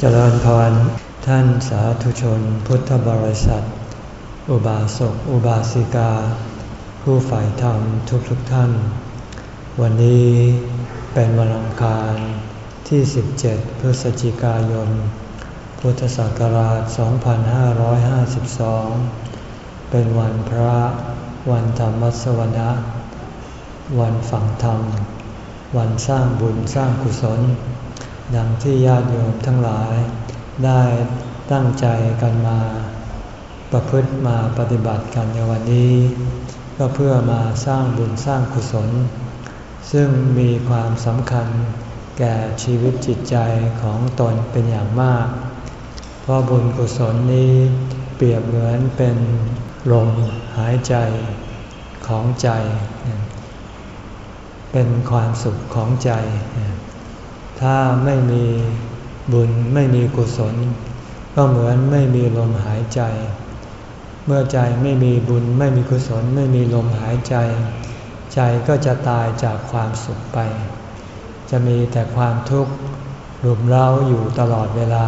เจริญพร ท่านสาธุชนพุทธบริษัท อุบาสกอุบาสิกา ผู้ฝ่ายธรรมทุกทุกท่าน วันนี้เป็นวันอังคารที่ 17 พฤศจิกายน พุทธศักราช 2552 เป็นวันพระวันธรรมสวนะ วันฝังธรรม วันสร้างบุญสร้างกุศล ดังที่ญาติโยมทั้งหลาย ได้ตั้งใจกันมา ประพฤติมาปฏิบัติกันในวันนี้ ก็เพื่อมาสร้างบุญสร้างกุศล ซึ่งมีความสำคัญแก่ชีวิตจิตใจของตนเป็นอย่างมาก เพราะบุญกุศลนี้เปรียบเหมือนเป็นลมหายใจของใจ เป็นความสุขของใจ ถ้าไม่มีบุญไม่มีกุศล ก็เหมือนไม่มีลมหายใจ เมื่อใจไม่มีบุญไม่มีกุศลไม่มีลมหายใจ ใจก็จะตายจากความสุขไป จะมีแต่ความทุกข์รุมเร้าอยู่ตลอดเวลา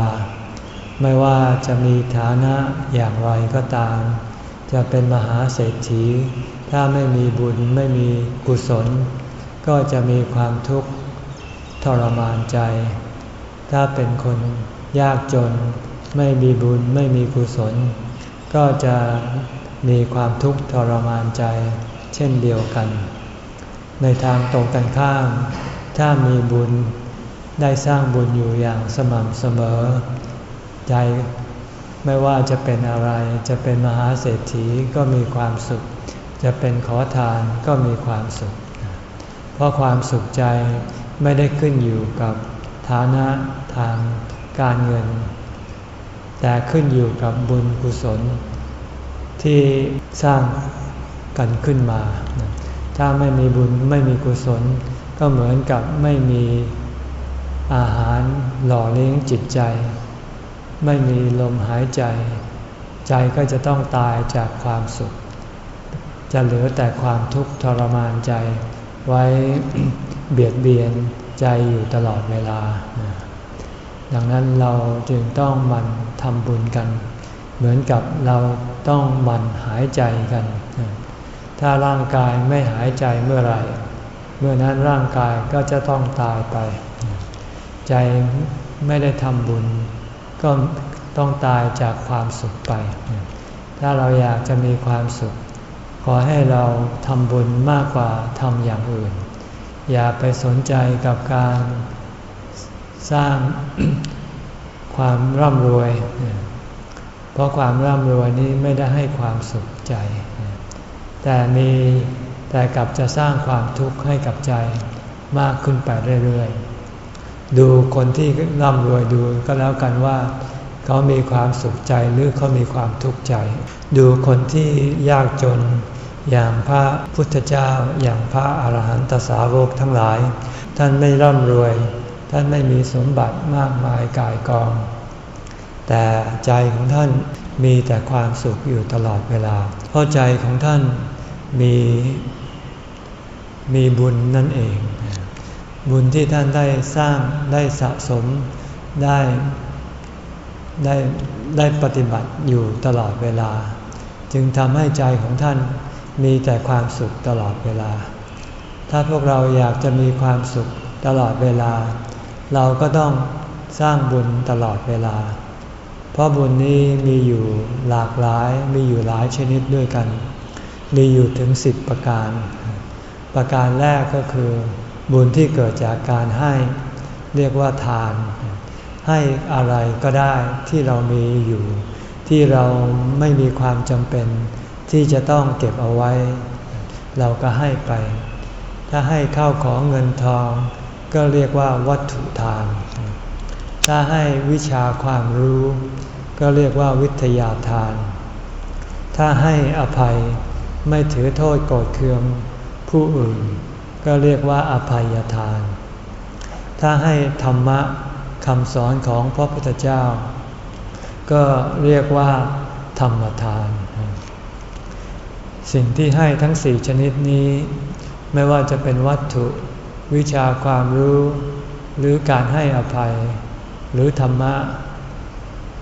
ไม่ว่าจะมีฐานะอย่างไรก็ตาม จะเป็นมหาเศรษฐี ถ้าไม่มีบุญไม่มีกุศล ก็จะมีความทุกข์ ทรมานใจ ถ้าเป็นคนยากจน ไม่มีบุญไม่มีกุศล ก็จะมีความทุกข์ทรมานใจ เช่นเดียวกัน ในทางตรงกันข้าม ถ้ามีบุญได้สร้างบุญอยู่อย่างสม่ำเสมอ ใจไม่ว่าจะเป็นอะไรจะเป็นมหาเศรษฐีก็มีความสุข จะเป็นขอทานก็มีความสุข เพราะความสุขใจ ไม่ได้ขึ้นอยู่กับฐานะทางการเงิน แต่ขึ้นอยู่กับบุญกุศล ที่สร้างกันขึ้นมา ถ้าไม่มีบุญไม่มีกุศล ก็เหมือนกับไม่มีอาหารหล่อเลี้ยงจิตใจ ไม่มีลมหายใจ ใจก็จะต้องตายจากความสุข จะเหลือแต่ความทุกข์ทรมานใจไว้ เบียดเบียนใจอยู่ตลอดเวลา ดังนั้นเราจึงต้องมันทำบุญกัน เหมือนกับเราต้องมันหายใจกัน ถ้าร่างกายไม่หายใจเมื่อไหร่เมื่อนั้นร่างกายก็จะต้องตายไป ใจไม่ได้ทำบุญ ก็ต้องตายจากความสุขไป ถ้าเราอยากจะมีความสุข ขอให้เราทำบุญมากกว่าทำอย่างอื่น อย่าไปสนใจกับการสร้างความร่ำรวย เพราะความร่ำรวยนี้ไม่ได้ให้ความสุขใจ แต่มีแต่กลับจะสร้างความทุกข์ให้กับใจมากขึ้นไปเรื่อยๆ ดูคนที่ร่ำรวยดูก็แล้วกันว่าเขามีความสุขใจหรือเขามีความทุกข์ใจ ดูคนที่ยากจน อย่างพระพุทธเจ้า อย่างพระอาหารหันตสาวกทั้งหลาย ท่านไม่ร่ำรวย ท่านไม่มีสมบัติมากมายกายกอง แต่ใจของท่านมีแต่ความสุขอยู่ตลอดเวลา เพราะใจของท่านมีมีบุญนั่นเอง บุญที่ท่านได้สร้างได้สะสมได้ได้ได้ปฏิบัติอยู่ตลอดเวลา จึงทำให้ใจของท่าน มีแต่ความสุขตลอดเวลา ถ้าพวกเราอยากจะมีความสุขตลอดเวลา เราก็ต้องสร้างบุญตลอดเวลา เพราะบุญนี้มีอยู่หลากหลายมีอยู่หลายชนิดด้วยกัน มีอยู่ถึงสิบประการ ประการแรกก็คือ บุญที่เกิดจากการให้ เรียกว่าทาน ให้อะไรก็ได้ที่เรามีอยู่ ที่เราไม่มีความจำเป็น ที่จะต้องเก็บเอาไว้ เราก็ให้ไป ถ้าให้ข้าวของเงินทอง ก็เรียกว่าวัตถุทาน ถ้าให้วิชาความรู้ ก็เรียกว่าวิทยาทาน ถ้าให้อภัยไม่ถือโทษโกรธเคืองผู้อื่น ก็เรียกว่าอภัยทาน ถ้าให้ธรรมะคำสอนของพระพุทธเจ้า ก็เรียกว่าธรรมทาน สิ่งที่ให้ทั้งสี่ชนิดนี้ ไม่ว่าจะเป็นวัตถุ วิชาความรู้ หรือการให้อภัย หรือธรรมะ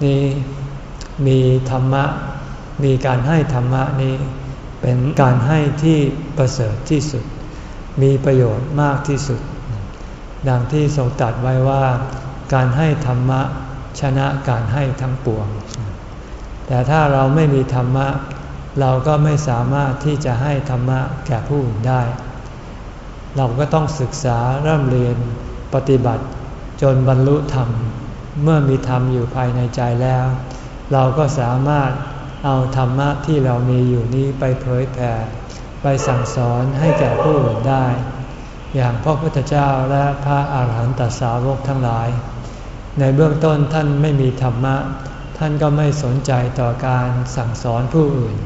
นี้มีธรรมะ มีการให้ธรรมะนี้ เป็นการให้ที่ประเสริฐที่สุด มีประโยชน์มากที่สุด ดังที่ทรงตัดไว้ว่า การให้ธรรมะชนะการให้ทั้งปวง แต่ถ้าเราไม่มีธรรมะ เราก็ไม่สามารถที่จะให้ธรรมะแก่ผู้อื่นได้ เราก็ต้องศึกษาเริ่มเรียนปฏิบัติ จนบรรลุธรรม เมื่อมีธรรมอยู่ภายในใจแล้ว เราก็สามารถเอาธรรมะที่เรามีอยู่นี้ไปเผยแผ่ไปสั่งสอนให้แก่ผู้อื่นได้ อย่างพระพุทธเจ้าและพระอาหารหันตสาวกทั้งหลาย ในเบื้องต้นท่านไม่มีธรรมะ ท่านก็ไม่สนใจต่อการสั่งสอนผู้อื่น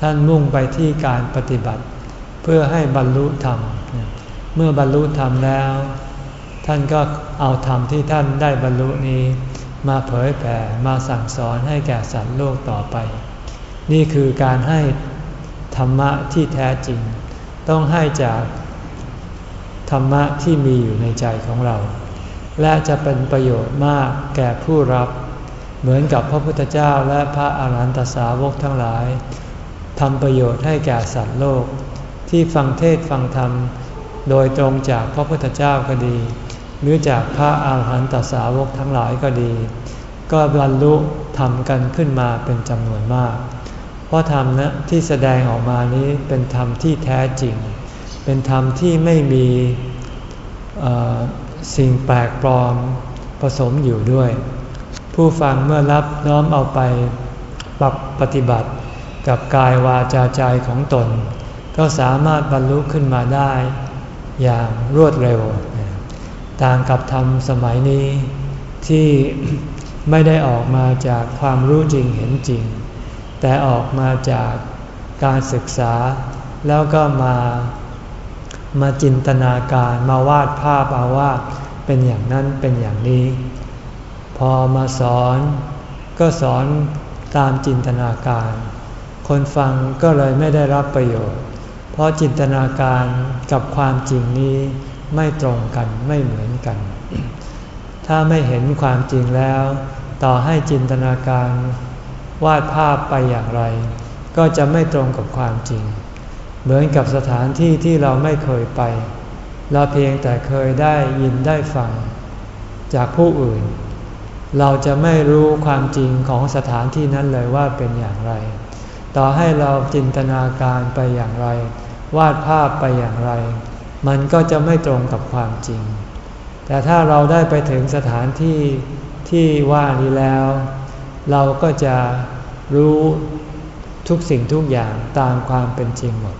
ท่านมุ่งไปที่การปฏิบัติ เพื่อให้บรรลุธรรม เมื่อบรรลุธรรมแล้ว ท่านก็เอาธรรมที่ท่านได้บรรลุนี้ มาเผยแผ่มาสั่งสอนให้แก่สัตว์โลกต่อไป นี่คือการให้ธรรมะที่แท้จริง ต้องให้จากธรรมะที่มีอยู่ในใจของเรา และจะเป็นประโยชน์มากแก่ผู้รับ เหมือนกับพระพุทธเจ้าและพระอาหารหันตสาวกทั้งหลาย ทำประโยชน์ให้แก่สัตว์โลก ที่ฟังเทศฟังธรรม โดยตรงจากพระพุทธเจ้าก็ดี หรือจากพระอาหารหันตสาวกทั้งหลายก็ดี ก็บรรลุธรรมกันขึ้นมาเป็นจำนวนมาก เพราะธรรมนะที่แสดงออกมานี้เป็นธรรมที่แท้จริง เป็นธรรมที่ไม่มีสิ่งแปลกปลอมผสมอยู่ด้วย ผู้ฟังเมื่อรับน้อมเอาไปปรับปฏิบัติ กับกายวาจาใจของตน ก็สามารถบรรลุขึ้นมาได้อย่างรวดเร็ว ต่างกับธรรมสมัยนี้ที่ไม่ได้ออกมาจากความรู้จริงเห็นจริง แต่ออกมาจากการศึกษา แล้วก็มามาจินตนาการมาวาดภาพเอาว่าเป็นอย่างนั้นเป็นอย่างนี้ พอมาสอนก็สอนตามจินตนาการ คนฟังก็เลยไม่ได้รับประโยชน์ เพราะจินตนาการกับความจริงนี้ไม่ตรงกันไม่เหมือนกัน ถ้าไม่เห็นความจริงแล้ว ต่อให้จินตนาการวาดภาพไปอย่างไร ก็จะไม่ตรงกับความจริง เหมือนกับสถานที่ที่เราไม่เคยไป เราเพียงแต่เคยได้ยินได้ฟัง จากผู้อื่น เราจะไม่รู้ความจริงของสถานที่นั้นเลยว่าเป็นอย่างไร ต่อให้เราจินตนาการไปอย่างไร วาดภาพไปอย่างไร มันก็จะไม่ตรงกับความจริง แต่ถ้าเราได้ไปถึงสถานที่ที่ว่านี้แล้ว เราก็จะรู้ทุกสิ่งทุกอย่างตามความเป็นจริงหมด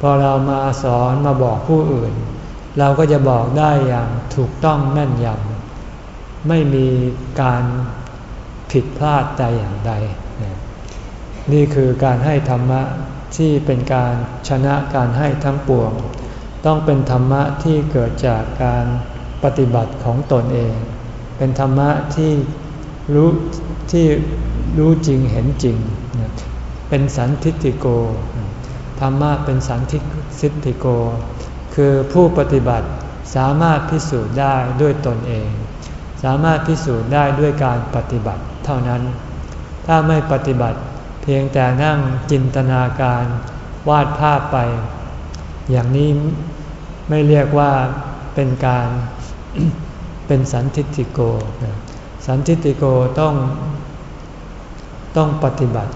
พอเรามาสอนมาบอกผู้อื่น เราก็จะบอกได้อย่างถูกต้องแม่นยำไม่มีการผิดพลาดใดอย่างใด นี่คือการให้ธรรมะที่เป็นการชนะการให้ทั้งปวง ต้องเป็นธรรมะที่เกิดจากการปฏิบัติของตนเอง เป็นธรรมะที่รู้ที่รู้จริงเห็นจริง เป็นสันทิติโก ธรรมะเป็นสันทิสิติโก คือผู้ปฏิบัติสามารถพิสูจน์ได้ด้วยตนเอง สามารถพิสูจน์ได้ด้วยการปฏิบัติเท่านั้น ถ้าไม่ปฏิบัติ พียงแต่นั่งจินตนาการวาดภาพไป อย่างนี้ไม่เรียกว่าเป็นการเป็นสันทิติโก สันทิติโกต้องต้องปฏิบัติ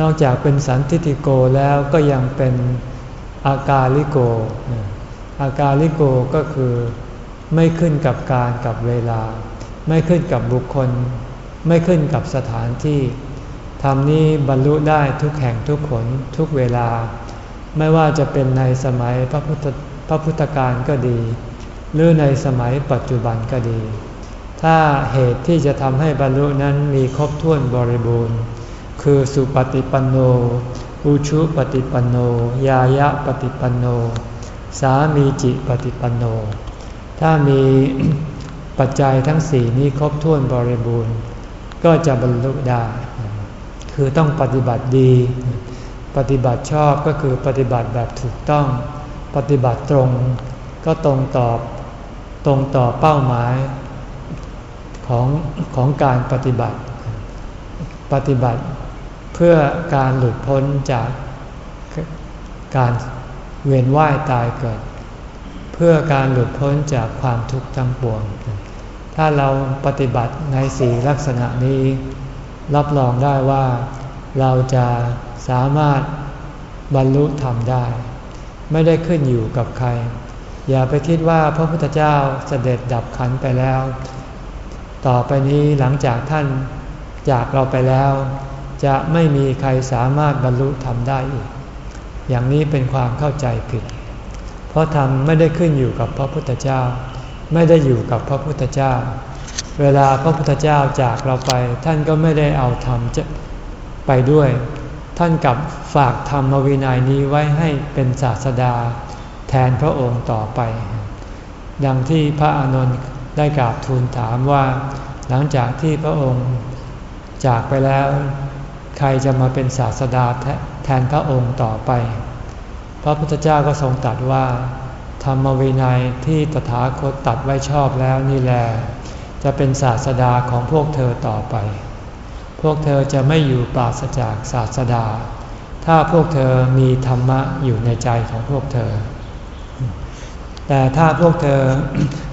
นอกจากเป็นสันทิติโกแล้วก็ยังเป็นอากาลิโก อากาลิโกก็คือไม่ขึ้นกับการกับเวลา ไม่ขึ้นกับบุคคล ไม่ขึ้นกับสถานที่ ทำนี้บรรลุได้ทุกแห่งทุกขนทุกเวลา ไม่ว่าจะเป็นในสมัยพระพุทธพระพุทธการก็ดี หรือในสมัยปัจจุบันก็ดี ถ้าเหตุที่จะทำให้บรรลุนั้นมีครบถ้วนบริบูรณ์ คือสุปฏิปันโน อุชุปฏิปันโน ยายะปฏิปันโน สามีจิปฏิปันโน ถ้ามีปัจจัยทั้งสี่นี้ครบถ้วนบริบูรณ์ ก็จะบรรลุได้ คือต้องปฏิบัติดี ปฏิบัติชอบก็คือปฏิบัติแบบถูกต้อง ปฏิบัติตรง ก็ตรงตอบตรงต่อเป้าหมายของของการปฏิบัติ ปฏิบัติเพื่อการหลุดพ้นจากการเวียนว่ายตายเกิด เพื่อการหลุดพ้นจากความทุกข์ทั้งปวง ถ้าเราปฏิบัติในสี่ลักษณะนี้ รับรองได้ว่าเราจะสามารถบรรลุธรรมได้ ไม่ได้ขึ้นอยู่กับใคร อย่าไปคิดว่าพระพุทธเจ้าเสด็จดับขันไปแล้ว ต่อไปนี้หลังจากท่านจากเราไปแล้ว จะไม่มีใครสามารถบรรลุธรรมได้อีก อย่างนี้เป็นความเข้าใจผิด เพราะธรรมไม่ได้ขึ้นอยู่กับพระพุทธเจ้า ไม่ได้อยู่กับพระพุทธเจ้า เวลาพระพุทธเจ้าจากเราไป ท่านก็ไม่ได้เอาธรรมไปด้วย ท่านกับฝากธรรมวินัยนี้ไว้ให้เป็นศาสดา แทนพระองค์ต่อไป ดังที่พระอานนท์ได้กราบทูลถามว่า หลังจากที่พระองค์จากไปแล้ว ใครจะมาเป็นศาสดาแทนพระองค์ต่อไป พระพุทธเจ้าก็ทรงตรัสว่า ธรรมวินัยที่ตถาคตตัดไว้ชอบแล้วนี่แหละ จะเป็นศาสดาของพวกเธอต่อไป พวกเธอจะไม่อยู่ปราศจากศาสดา ถ้าพวกเธอมีธรรมะอยู่ในใจของพวกเธอ แต่ถ้าพวกเธอ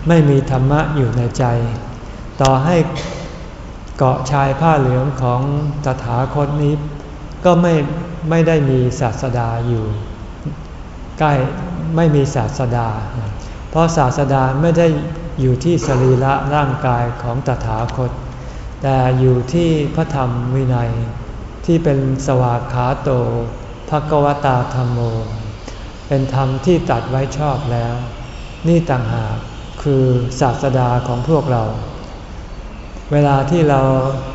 ไม่มีธรรมะอยู่ในใจ ต่อให้เกาะชายผ้าเหลืองของตถาคตนี้ ก็ไม่ไม่ได้มีศาสดาอยู่ ใกล้ไม่มีศาสดา เพราะศาสดาไม่ได้ อยู่ที่สรีระร่างกายของตถาคต แต่อยู่ที่พระธรรมวินัย ที่เป็นสวากขาโตภกวตาธรรมโม เป็นธรรมที่ตัดไว้ชอบแล้ว นี่ต่างหากคือศาสดาของพวกเรา เวลาที่เรา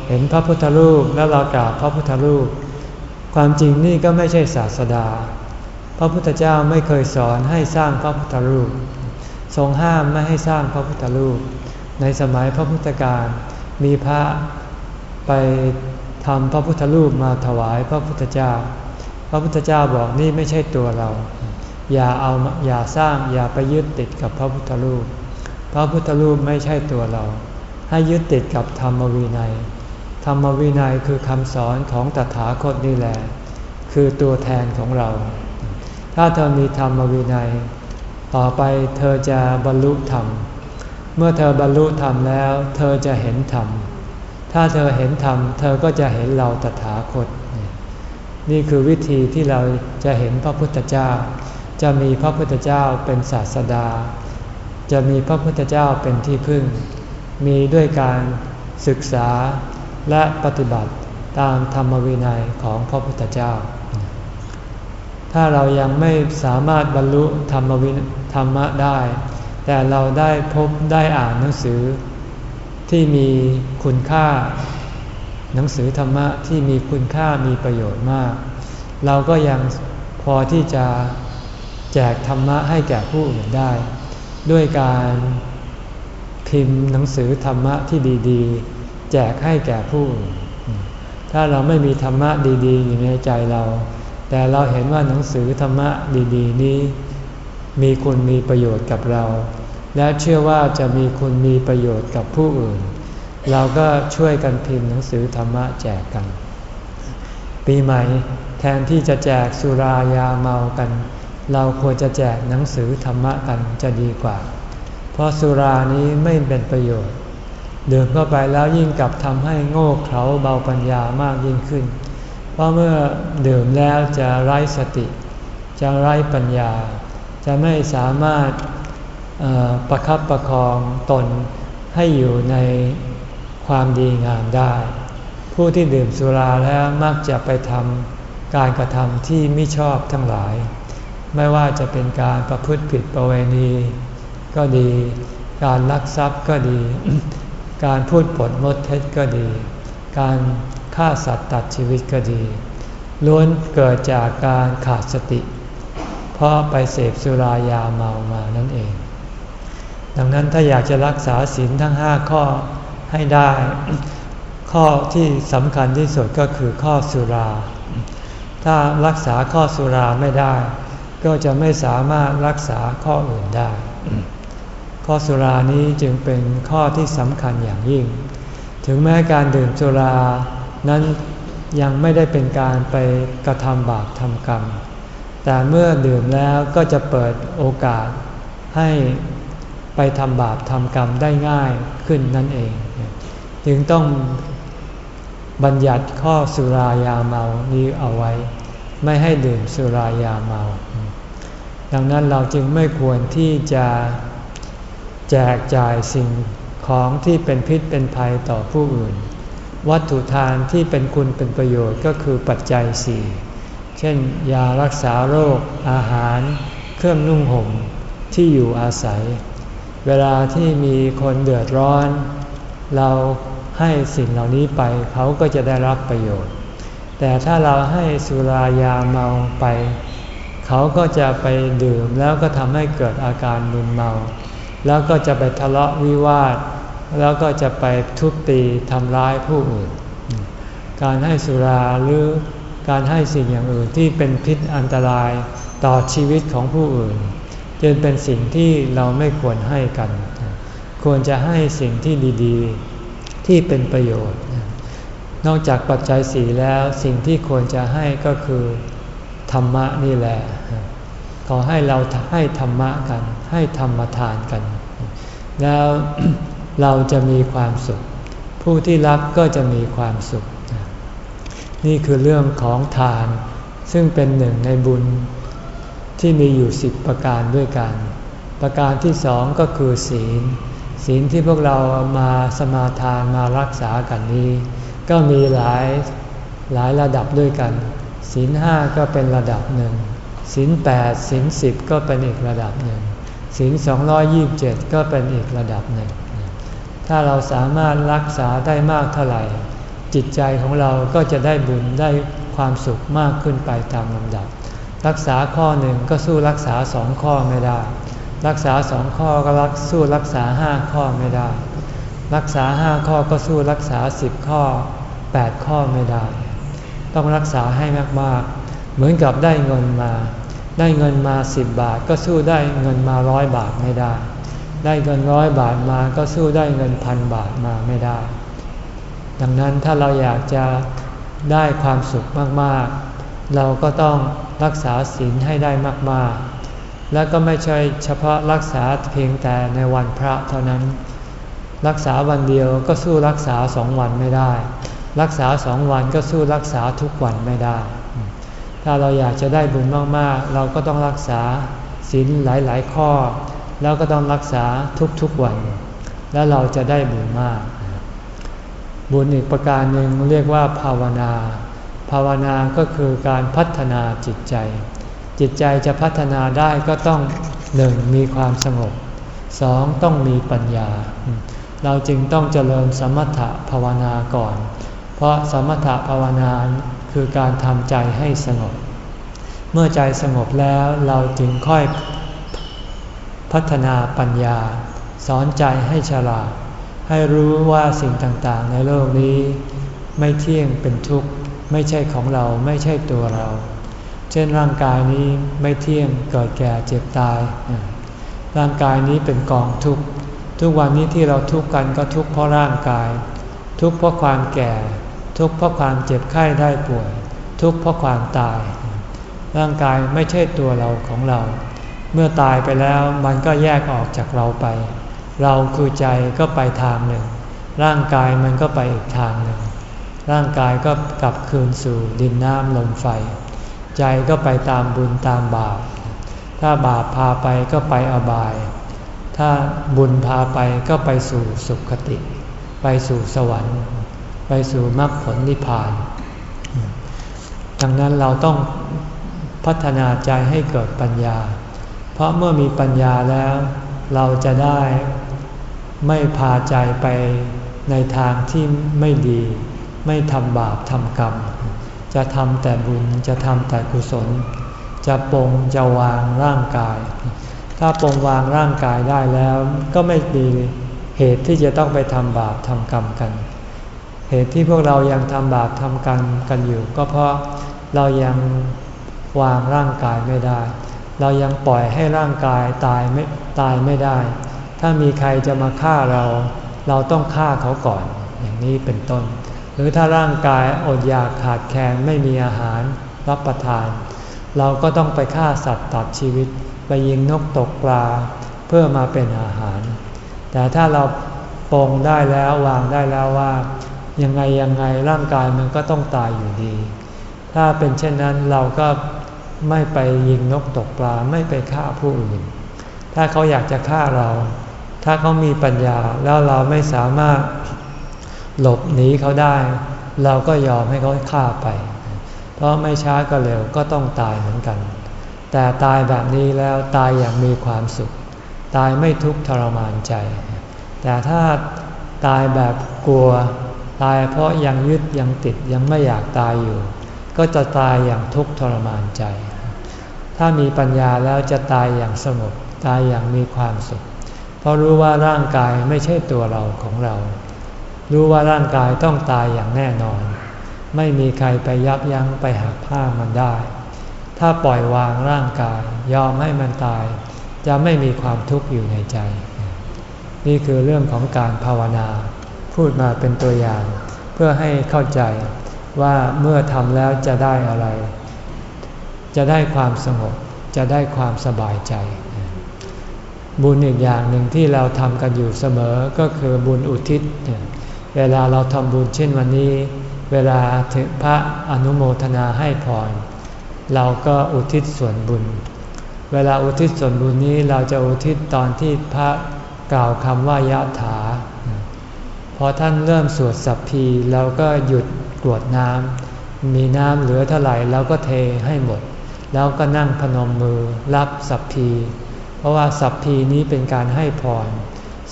เห็นพระพุทธรูปแล้วเรากราบพระพุทธรูป ความจริงนี่ก็ไม่ใช่ศาสดา พระพุทธเจ้าไม่เคยสอนให้สร้างพระพุทธรูป ทรงห้ามไม่ให้สร้างพระพุทธรูป ในสมัยพระพุทธการมีพระไปทำพระพุทธรูปมาถวายพระพุทธเจ้า พระพุทธเจ้าบอกนี่ไม่ใช่ตัวเรา อย่าเอาอย่าสร้างอย่าไปยึดติดกับพระพุทธรูป พระพุทธรูปไม่ใช่ตัวเรา ให้ยึดติดกับธรรมวินัย ธรรมวินัยคือคำสอนของตถาคตนี่แหละ คือตัวแทนของเรา ถ้าเธอมีธรรมวินัย ต่อไปเธอจะบรรลุธรรม เมื่อเธอบรรลุธรรมแล้ว เธอจะเห็นธรรม ถ้าเธอเห็นธรรม เธอก็จะเห็นเราตถาคต นี่คือวิธีที่เราจะเห็นพระพุทธเจ้า จะมีพระพุทธเจ้าเป็นศาสดา จะมีพระพุทธเจ้าเป็นที่พึ่ง มีด้วยการศึกษาและปฏิบัติตามธรรมวินัยของพระพุทธเจ้า ถ้าเรายังไม่สามารถบรรลุธรรมวิธรรมะได้ แต่เราได้พบได้อ่านหนังสือ ที่มีคุณค่า หนังสือธรรมะที่มีคุณค่ามีประโยชน์มาก เราก็ยังพอที่จะแจกธรรมะให้แก่ผู้อื่นได้ ด้วยการพิมพ์หนังสือธรรมะที่ดีๆ แจกให้แก่ผู้อื่นถ้าเราไม่มีธรรมะดีๆ อยู่ในใจเรา แต่เราเห็นว่าหนังสือธรรมะดีๆ นี้ มีคุณมีประโยชน์กับเรา และเชื่อว่าจะมีคุณมีประโยชน์กับผู้อื่น เราก็ช่วยกันพิมพ์หนังสือธรรมะแจกกัน ปีใหม่แทนที่จะแจกสุรายาเมากัน เราควรจะแจกหนังสือธรรมะกันจะดีกว่า เพราะสุรานี้ไม่เป็นประโยชน์ ดื่มเข้าไปแล้วยิ่งกลับทำให้โง่เขลาเบาปัญญามากยิ่งขึ้น เพราะเมื่อดื่มแล้วจะไร้สติ จะไร้ปัญญา จะไม่สามารถประคับประคองตนให้อยู่ในความดีงามได้ ผู้ที่ดื่มสุราแล้วมักจะไปทำการกระทำที่ไม่ชอบทั้งหลาย ไม่ว่าจะเป็นการประพฤติผิดประเวณี ก็ดี การลักทรัพย์ก็ดี การพูดปดมดเท็จก็ดี การ ฆ่าสัตว์ตัดชีวิตก็ดี ล้วนเกิดจากการขาดสติ เพราะไปเสพสุรายาเมามานั่นเอง ดังนั้นถ้าอยากจะรักษาศีลทั้งห้าข้อให้ได้ ข้อที่สำคัญที่สุดก็คือข้อสุรา ถ้ารักษาข้อสุราไม่ได้ ก็จะไม่สามารถรักษาข้ออื่นได้ ข้อสุรานี้จึงเป็นข้อที่สำคัญอย่างยิ่งถึงแม้การดื่มสุรา นั้นยังไม่ได้เป็นการไปกระทำบาปทำกรรม แต่เมื่อดื่มแล้วก็จะเปิดโอกาสให้ไปทำบาปทำกรรมได้ง่ายขึ้นนั่นเอง จึงต้องบัญญัติข้อสุรายาเมานี้เอาไว้ ไม่ให้ดื่มสุรายาเมา ดังนั้นเราจึงไม่ควรที่จะแจกจ่ายสิ่งของที่เป็นพิษเป็นภัยต่อผู้อื่น วัตถุทานที่เป็นคุณเป็นประโยชน์ก็คือปัจจัยสี่เช่น ยารักษาโรค อาหาร เครื่องนุ่งห่มที่อยู่อาศัย เวลาที่มีคนเดือดร้อน เราให้สิ่งเหล่านี้ไปเขาก็จะได้รับประโยชน์ แต่ถ้าเราให้สุรายาเมาไป เขาก็จะไปดื่มแล้วก็ทำให้เกิดอาการมึนเมา แล้วก็จะไปทะเลาะวิวาท แล้วก็จะไปทุบตีทำร้ายผู้อื่น การให้สุราหรือการให้สิ่งอย่างอื่นที่เป็นพิษอันตรายต่อชีวิตของผู้อื่นจึงเป็นสิ่งที่เราไม่ควรให้กัน ควรจะให้สิ่งที่ดีๆ ที่เป็นประโยชน์ นอกจากปัจจัยสีแล้วสิ่งที่ควรจะให้ก็คือธรรมะนี่แหละ ขอให้เราให้ธรรมะกัน ให้ธรรมทานกัน แล้ว เราจะมีความสุข ผู้ที่รับก็จะมีความสุข นี่คือเรื่องของทาน ซึ่งเป็นหนึ่งในบุญที่มีอยู่สิบประการด้วยกัน ประการที่สองก็คือศีล ศีลที่พวกเรามาสมาทานมารักษากันนี้ ก็มีหลายหลายระดับด้วยกัน ศีลห้าก็เป็นระดับหนึ่งศีลแปดศีลสิบก็เป็นอีกระดับหนึ่งศีลสองยี่บเจ็ดก็เป็นอีกระดับหนึ่ง ถ้าเราสามารถรักษาได้มากเท่าไหร่ จิตใจของเราก็จะได้บุญได้ความสุขมากขึ้นไปตามลำดับ รักษาข้อหนึ่งก็สู้รักษาสองข้อไม่ได้ รักษาสองข้อก็รักสู้รักษาห้าข้อไม่ได้ รักษาห้าข้อก็สู้รักษาสิบข้อแปดข้อไม่ได้ ต้องรักษาให้มากๆ เหมือนกับได้เงินมา ได้เงินมาสิบบาทก็สู้ได้เงินมาร้อยบาทไม่ได้ ได้เงินร้อยบาทมาก็สู้ได้เงินพันบาทมาไม่ได้ ดังนั้นถ้าเราอยากจะได้ความสุขมากๆ เราก็ต้องรักษาศีลให้ได้มากๆ และก็ไม่ใช่เฉพาะรักษาเพียงแต่ในวันพระเท่านั้น รักษาวันเดียวก็สู้รักษาสองวันไม่ได้ รักษาสองวันก็สู้รักษาทุกวันไม่ได้ ถ้าเราอยากจะได้บุญมากๆ เราก็ต้องรักษาศีลหลายๆ ข้อ แล้วก็ต้องรักษาทุกๆวัน แล้วเราจะได้บุญมาก บุญอีกประการหนึ่งเรียกว่าภาวนา ภาวนาก็คือการพัฒนาจิตใจ จิตใจจะพัฒนาได้ก็ต้องหนึ่งมีความสงบสองต้องมีปัญญา เราจึงต้องเจริญสมถะภาวนาก่อน เพราะสมถะภาวนาคือการทำใจให้สงบ เมื่อใจสงบแล้วเราจึงค่อย พัฒนาปัญญา สอนใจให้ฉลาด ให้รู้ว่าสิ่งต่างๆ ในโลกนี้ ไม่เที่ยงเป็นทุกข์ ไม่ใช่ของเราไม่ใช่ตัวเรา เช่นร่างกายนี้ไม่เที่ยงเกิดแก่เจ็บตาย ร่างกายนี้เป็นกองทุกข์ ทุกวันนี้ที่เราทุกข์กันก็ทุกข์เพราะร่างกาย ทุกข์เพราะความแก่ ทุกข์เพราะความเจ็บไข้ได้ป่วย ทุกข์เพราะความตาย ร่างกายไม่ใช่ตัวเราของเรา เมื่อตายไปแล้วมันก็แยกออกจากเราไป เราคือใจก็ไปทางหนึ่ง ร่างกายมันก็ไปอีกทางหนึ่ง ร่างกายก็กลับคืนสู่ดินน้ำลมไฟ ใจก็ไปตามบุญตามบาป ถ้าบาปพาไปก็ไปอบาย ถ้าบุญพาไปก็ไปสู่สุขติ ไปสู่สวรรค์ ไปสู่มรรคผลนิพพาน ดังนั้นเราต้องพัฒนาใจให้เกิดปัญญา เพราะเมื่อมีปัญญาแล้ว เราจะได้ไม่พาใจไปในทางที่ไม่ดี ไม่ทำบาปทำกรรม จะทำแต่บุญจะทำแต่กุศล จะปรงจะวางร่างกาย ถ้าปรงวางร่างกายได้แล้วก็ไม่มีเหตุที่จะต้องไปทำบาปทำกรรมกัน เหตุที่พวกเรายังทำบาปทำกรรมกันอยู่ ก็เพราะเรายังวางร่างกายไม่ได้ เรายังปล่อยให้ร่างกายตายไม่ตายไม่ได้ ถ้ามีใครจะมาฆ่าเรา เราต้องฆ่าเขาก่อน อย่างนี้เป็นต้น หรือถ้าร่างกายอดอยากขาดแคลนไม่มีอาหารรับประทาน เราก็ต้องไปฆ่าสัตว์ตัดชีวิต ไปยิงนกตกปลาเพื่อมาเป็นอาหาร แต่ถ้าเราปรงได้แล้ววางได้แล้วว่า ยังไงยังไงร่างกายมันก็ต้องตายอยู่ดี ถ้าเป็นเช่นนั้นเราก็ ไม่ไปยิงนกตกปลาไม่ไปฆ่าผู้อื่น ถ้าเขาอยากจะฆ่าเรา ถ้าเขามีปัญญาแล้วเราไม่สามารถหลบหนีเขาได้ เราก็ยอมให้เขาฆ่าไป เพราะไม่ช้าก็เร็วก็ต้องตายเหมือนกัน แต่ตายแบบนี้แล้วตายอย่างมีความสุข ตายไม่ทุกข์ทรมานใจ แต่ถ้าตายแบบกลัว ตายเพราะยังยึดยังติดยังไม่อยากตายอยู่ ก็จะตายอย่างทุกข์ทรมานใจ ถ้ามีปัญญาแล้วจะตายอย่างสงบตายอย่างมีความสุข เพราะรู้ว่าร่างกายไม่ใช่ตัวเราของเรา รู้ว่าร่างกายต้องตายอย่างแน่นอน ไม่มีใครไปยับยั้งไปหักผ้ามันได้ ถ้าปล่อยวางร่างกายยอมให้มันตาย จะไม่มีความทุกข์อยู่ในใจ นี่คือเรื่องของการภาวนา พูดมาเป็นตัวอย่าง เพื่อให้เข้าใจ ว่าเมื่อทำแล้วจะได้อะไร จะได้ความสงบ จะได้ความสบายใจ บุญอีกอย่างหนึ่งที่เราทำกันอยู่เสมอก็คือบุญอุทิศ เวลาเราทำบุญเช่นวันนี้ เวลาถึงพระอนุโมทนาให้พร เราก็อุทิศส่วนบุญ เวลาอุทิศส่วนบุญนี้เราจะอุทิศตอนที่พระกล่าวคำว่ายะถาพอท่านเริ่มสวดสัพพีเราก็หยุด กรวดน้ำมีน้ำเหลือเท่าไหร่เราก็เทให้หมด แล้วก็นั่งพนมมือรับสัพพี เพราะว่าสัพพีนี้เป็นการให้พร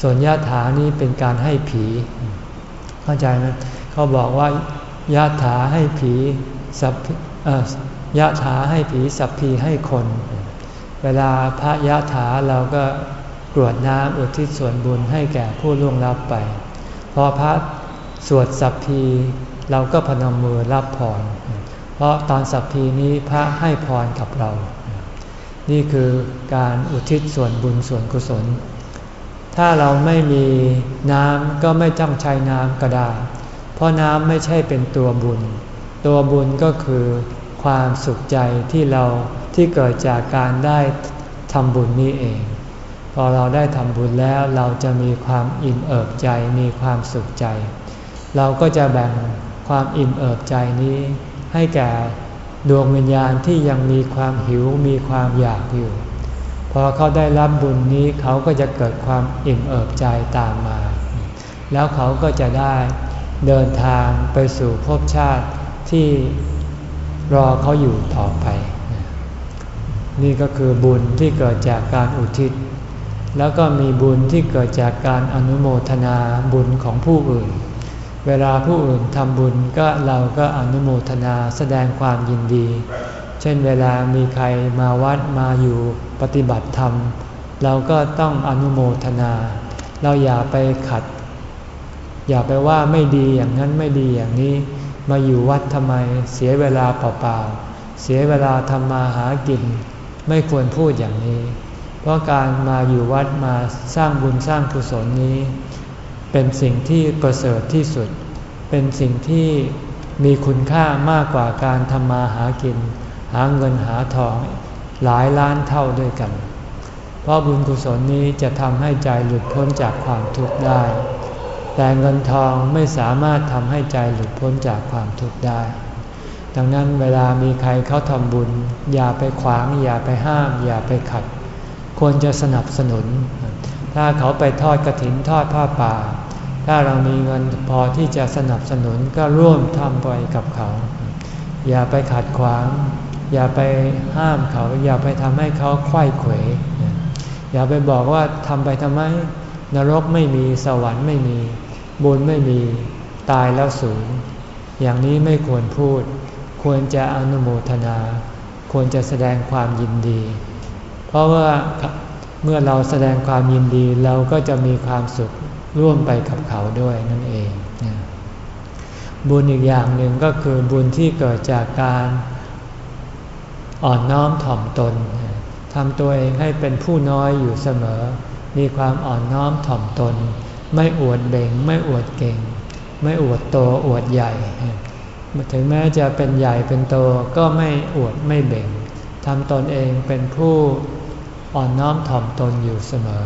ส่วนยะถานี้เป็นการให้ผี เข้าใจไหมเขาบอกว่ายะถาให้ผีสัพยะถาให้ผีสัพพีให้คน เวลาพระยะถาเราก็กรวดน้ำอุทิศส่วนบุญให้แก่ผู้ล่วงลับไป พอพระสวดสัพพี เราก็พนมมือรับพร เพราะตอนสัพพีนี้พระให้พรกับเรา นี่คือการอุทิศส่วนบุญส่วนกุศล ถ้าเราไม่มีน้ำก็ไม่ต้องใช้น้ำก็ได้ เพราะน้ำไม่ใช่เป็นตัวบุญ ตัวบุญก็คือความสุขใจที่เราที่เกิดจากการได้ทำบุญนี้เอง พอเราได้ทำบุญแล้วเราจะมีความอิ่มเอิบใจมีความสุขใจ เราก็จะแบ่ง ความอิ่มเอิบใจนี้ ให้แก่ดวงวิญญาณที่ยังมีความหิวมีความอยากอยู่ พอเขาได้รับบุญนี้เขาก็จะเกิดความอิ่มเอิบใจตามมา แล้วเขาก็จะได้เดินทางไปสู่ภพชาติที่รอเขาอยู่ต่อไป นี่ก็คือบุญที่เกิดจากการอุทิศ แล้วก็มีบุญที่เกิดจากการอนุโมทนาบุญของผู้อื่น เวลาผู้อื่นทำบุญก็เราก็อนุโมทนาแสดงความยินดี เช่นเวลามีใครมาวัดมาอยู่ปฏิบัติธรรม เราก็ต้องอนุโมทนา เราอย่าไปขัด อย่าไปว่าไม่ดีอย่างนั้นไม่ดีอย่างนี้ มาอยู่วัดทำไมเสียเวลาเปล่าๆเสียเวลาทำมาหากิน ไม่ควรพูดอย่างนี้ เพราะการมาอยู่วัดมาสร้างบุญสร้างกุศลนี้ เป็นสิ่งที่ประเสริฐที่สุด เป็นสิ่งที่มีคุณค่ามากกว่าการทำมาหากิน หาเงินหาทองหลายล้านเท่าด้วยกัน เพราะบุญกุศลนี้จะทำให้ใจหลุดพ้นจากความทุกข์ได้ แต่เงินทองไม่สามารถทำให้ใจหลุดพ้นจากความทุกข์ได้ ดังนั้นเวลามีใครเขาทำบุญ อย่าไปขวาง อย่าไปห้าม อย่าไปขัด ควรจะสนับสนุน ถ้าเขาไปทอดกระถินทอดผ้าป่า ถ้าเรามีเงินพอที่จะสนับสนุนก็ร่วมทำไปกับเขา อย่าไปขัดขวาง อย่าไปห้ามเขา อย่าไปทำให้เขาควยเขวอย่าไปบอกว่าทำไปทำไม นรกไม่มีสวรรค์ไม่มี บุญไม่มีตายแล้วสูญอย่างนี้ไม่ควรพูด ควรจะอนุโมทนา ควรจะแสดงความยินดี เพราะว่าเมื่อเราแสดงความยินดีเราก็จะมีความสุข ร่วมไปกับเขาด้วยนั่นเอง บุญอีกอย่างหนึ่งก็คือบุญที่เกิดจากการอ่อนน้อมถ่อมตนทำตัวเองให้เป็นผู้น้อยอยู่เสมอ มีความอ่อนน้อมถ่อมตน ไม่อวดเบ่ง ไม่อวดเก่ง ไม่อวดโตอวดใหญ่ถึงแม้จะเป็นใหญ่เป็นโตก็ไม่อวดไม่เบ่งทำตนเองเป็นผู้อ่อนน้อมถ่อมตนอยู่เสมอ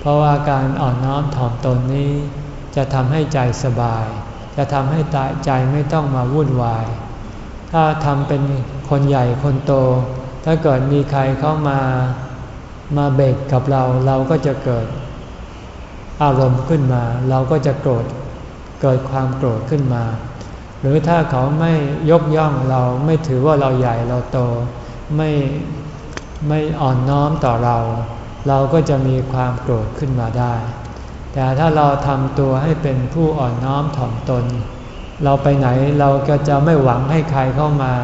เพราะว่าการอ่อนน้อมถ่อมตนนี้ จะทำให้ใจสบาย จะทำให้ใจไม่ต้องมาวุ่นวาย ถ้าทำเป็นคนใหญ่คนโต ถ้าเกิดมีใครเข้ามามาเบกกับเราเราก็จะเกิดอารมณ์ขึ้นมา เราก็จะโกรธเกิดความโกรธขึ้นมา หรือถ้าเขาไม่ยกย่องเราไม่ถือว่าเราใหญ่เราโต ไม่ไม่อ่อนน้อมต่อเรา เราก็จะมีความโกรธขึ้นมาได้ แต่ถ้าเราทำตัวให้เป็นผู้อ่อนน้อมถ่อมตน เราไปไหนเราก็จะไม่หวังให้ใครเข้ามา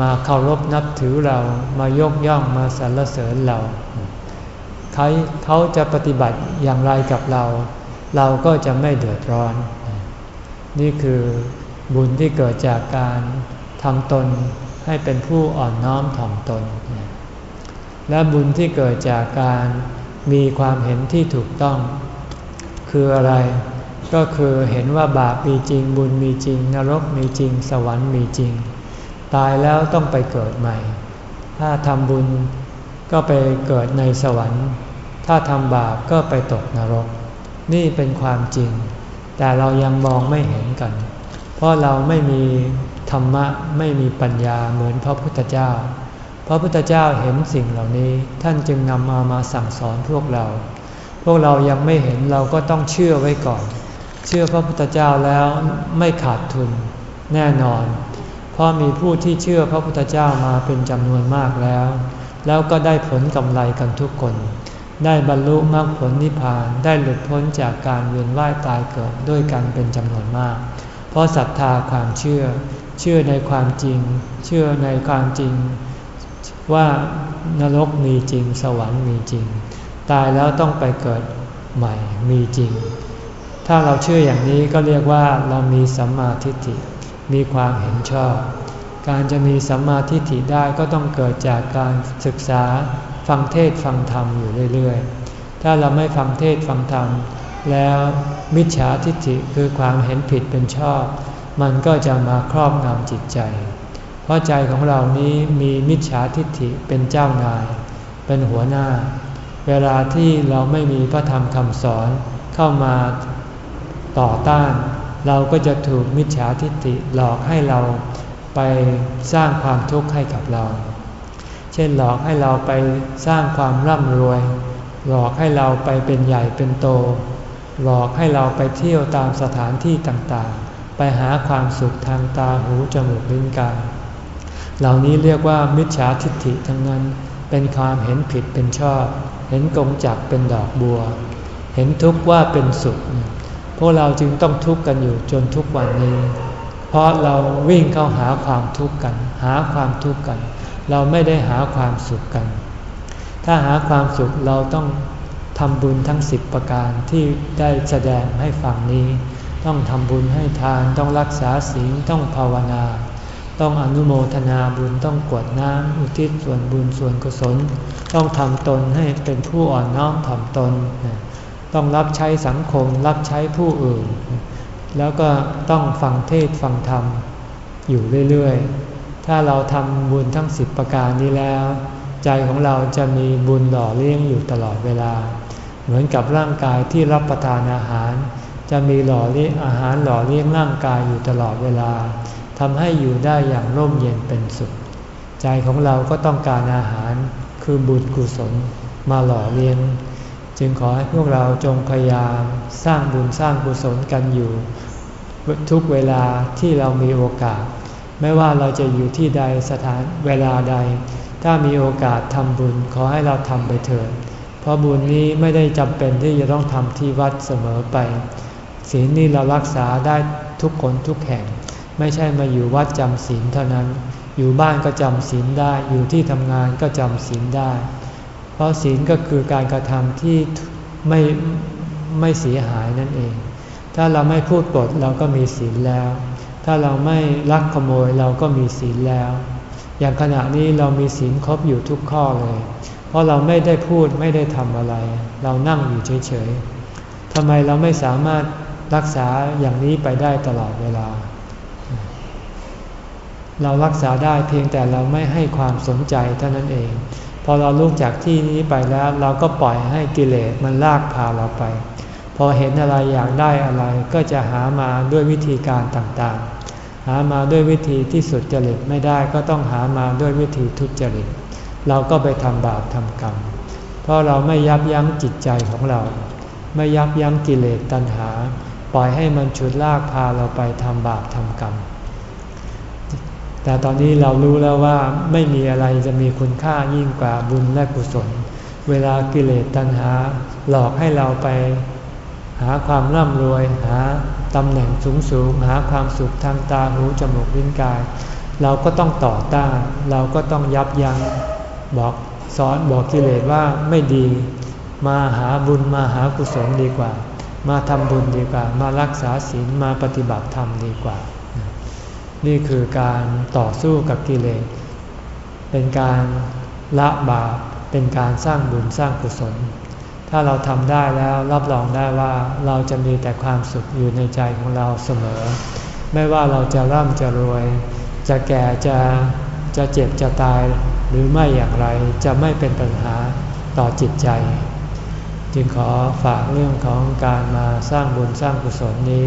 มาเคารพนับถือเรามายกย่องมาสรรเสริญเราใครเขาจะปฏิบัติอย่างไรกับเรา เราก็จะไม่เดือดร้อน นี่คือบุญที่เกิดจากการทำตนให้เป็นผู้อ่อนน้อมถ่อมตน และบุญที่เกิดจากการมีความเห็นที่ถูกต้อง คืออะไร ก็คือเห็นว่าบาปมีจริงบุญมีจริง นรกมีจริง สวรรค์มีจริง ตายแล้วต้องไปเกิดใหม่ ถ้าทำบุญก็ไปเกิดในสวรรค์ ถ้าทำบาปก็ไปตกนรก นี่เป็นความจริง แต่เรายังมองไม่เห็นกัน เพราะเราไม่มีธรรมะไม่มีปัญญาเหมือนพระพุทธเจ้า พระพุทธเจ้าเห็นสิ่งเหล่านี้ท่านจึงนำมามาสั่งสอนพวกเรา พวกเรายังไม่เห็นเราก็ต้องเชื่อไว้ก่อน เชื่อพระพุทธเจ้าแล้วไม่ขาดทุนแน่นอน เพราะมีผู้ที่เชื่อพระพุทธเจ้ามาเป็นจำนวนมากแล้ว แล้วก็ได้ผลกำไรกันทุกคน ได้บรรลุมรรคผลนิพพานได้หลุดพ้นจากการเวียนว่ายตายเกิดด้วยกันเป็นจำนวนมาก เพราะศรัทธาความเชื่อ เชื่อในความจริง เชื่อในความจริง ว่านรกมีจริง สวรรค์มีจริง ตายแล้วต้องไปเกิดใหม่มีจริง ถ้าเราเชื่ออย่างนี้ก็เรียกว่าเรามีสัมมาทิฏฐิมีความเห็นชอบ การจะมีสัมมาทิฏฐิได้ก็ต้องเกิดจากการศึกษาฟังเทศฟังธรรมอยู่เรื่อยๆ ถ้าเราไม่ฟังเทศฟังธรรม แล้วมิจฉาทิฏฐิคือความเห็นผิดเป็นชอบ มันก็จะมาครอบงำจิตใจ เพราะใจของเรานี้มีมิจฉาทิฏฐิเป็นเจ้านาย เป็นหัวหน้า เวลาที่เราไม่มีพระธรรมคำสอนเข้ามาต่อต้าน เราก็จะถูกมิจฉาทิฏฐิหลอกให้เราไปสร้างความทุกข์ให้กับเรา เช่นหลอกให้เราไปสร้างความร่ำรวย หลอกให้เราไปเป็นใหญ่เป็นโต หลอกให้เราไปเที่ยวตามสถานที่ต่างๆ ไปหาความสุขทางตาหูจมูกลิ้นกาย เหล่านี้เรียกว่ามิจฉาทิฏฐิทั้งนั้น เป็นความเห็นผิดเป็นชอบ เห็นกงจักเป็นดอกบัว เห็นทุกข์ว่าเป็นสุข พวกเราจึงต้องทุกข์กันอยู่จนทุกวันนี้ เพราะเราวิ่งเข้าหาความทุกข์กัน หาความทุกข์กัน เราไม่ได้หาความสุขกัน ถ้าหาความสุขเราต้องทำบุญทั้งสิบประการที่ได้แสดงให้ฟังนี้ ต้องทำบุญให้ทาน ต้องรักษาศีล ต้องภาวนา ต้องอนุโมทนาบุญต้องกวดน้ำอุทิศส่วนบุญส่วนกุศล ต้องทำตนให้เป็นผู้อ่อนน้อมถ่อมตน ต้องรับใช้สังคมรับใช้ผู้อื่น แล้วก็ต้องฟังเทศฟังธรรมอยู่เรื่อยๆ ถ้าเราทำบุญทั้งสิบประการนี้แล้ว ใจของเราจะมีบุญหล่อเลี้ยงอยู่ตลอดเวลา เหมือนกับร่างกายที่รับประทานอาหาร จะมีหล่อเลี้ยงอาหารหล่อเลี้ยงร่างกายอยู่ตลอดเวลา ทำให้อยู่ได้อย่างร่มเย็นเป็นสุข ใจของเราก็ต้องการอาหารคือบุญกุศลมาหล่อเลี้ยง จึงขอให้พวกเราจงพยายามสร้างบุญสร้างกุศลกันอยู่ ทุกเวลาที่เรามีโอกาส ไม่ว่าเราจะอยู่ที่ใดสถานเวลาใด ถ้ามีโอกาสทำบุญขอให้เราทำไปเถิดเพราะบุญนี้ไม่ได้จำเป็นที่จะต้องทำที่วัดเสมอไปศีลนี่เรารักษาได้ทุกคนทุกแห่ง ไม่ใช่มาอยู่วัดจำศีลเท่านั้น อยู่บ้านก็จำศีลได้ อยู่ที่ทำงานก็จำศีลได้ เพราะศีลก็คือการกระทำที่ไม่ไม่เสียหายนั่นเอง ถ้าเราไม่พูดปดเราก็มีศีลแล้ว ถ้าเราไม่ลักขโมยเราก็มีศีลแล้ว อย่างขณะนี้เรามีศีลครบอยู่ทุกข้อเลย เพราะเราไม่ได้พูดไม่ได้ทำอะไร เรานั่งอยู่เฉยๆทำไมเราไม่สามารถรักษาอย่างนี้ไปได้ตลอดเวลา เรารักษาได้เพียงแต่เราไม่ให้ความสนใจเท่านั้นเอง พอเราลุกจากที่นี้ไปแล้วเราก็ปล่อยให้กิเลสมันลากพาเราไป พอเห็นอะไรอยากได้อะไรก็จะหามาด้วยวิธีการต่างๆ หามาด้วยวิธีที่สุดจริตไม่ได้ก็ต้องหามาด้วยวิธีทุจริต เราก็ไปทำบาปทำกรรม เพราะเราไม่ยับยั้งจิตใจของเรา ไม่ยับยั้งกิเลสตัณหา ปล่อยให้มันฉุดลากพาเราไปทำบาปทำกรรม แต่ตอนนี้เรารู้แล้วว่าไม่มีอะไรจะมีคุณค่ายิ่งกว่าบุญและกุศล เวลากิเลสตัณหาหลอกให้เราไป หาความร่ำรวย หาตำแหน่งสูงสูงหาความสุขทางตาหูจมูกลิ้นกาย เราก็ต้องต่อต้าน เราก็ต้องยับยัง้งบอกสอนบอกกิเลสว่าไม่ดี มาหาบุญมาหากุศลดีกว่า มาทำบุญดีกว่า มารักษาศีลมาปฏิบัติธรรมดีกว่า นี่คือการต่อสู้กับกิเลส เป็นการละบาป เป็นการสร้างบุญสร้างกุศล ถ้าเราทำได้แล้วรับรองได้ว่าเราจะมีแต่ความสุขอยู่ในใจของเราเสมอ ไม่ว่าเราจะร่ำจะรวย จะแก่จะจะเจ็บจะตายหรือไม่อย่างไรจะไม่เป็นปัญหาต่อจิตใจ จึงขอฝากเรื่องของการมาสร้างบุญสร้างกุศลนี้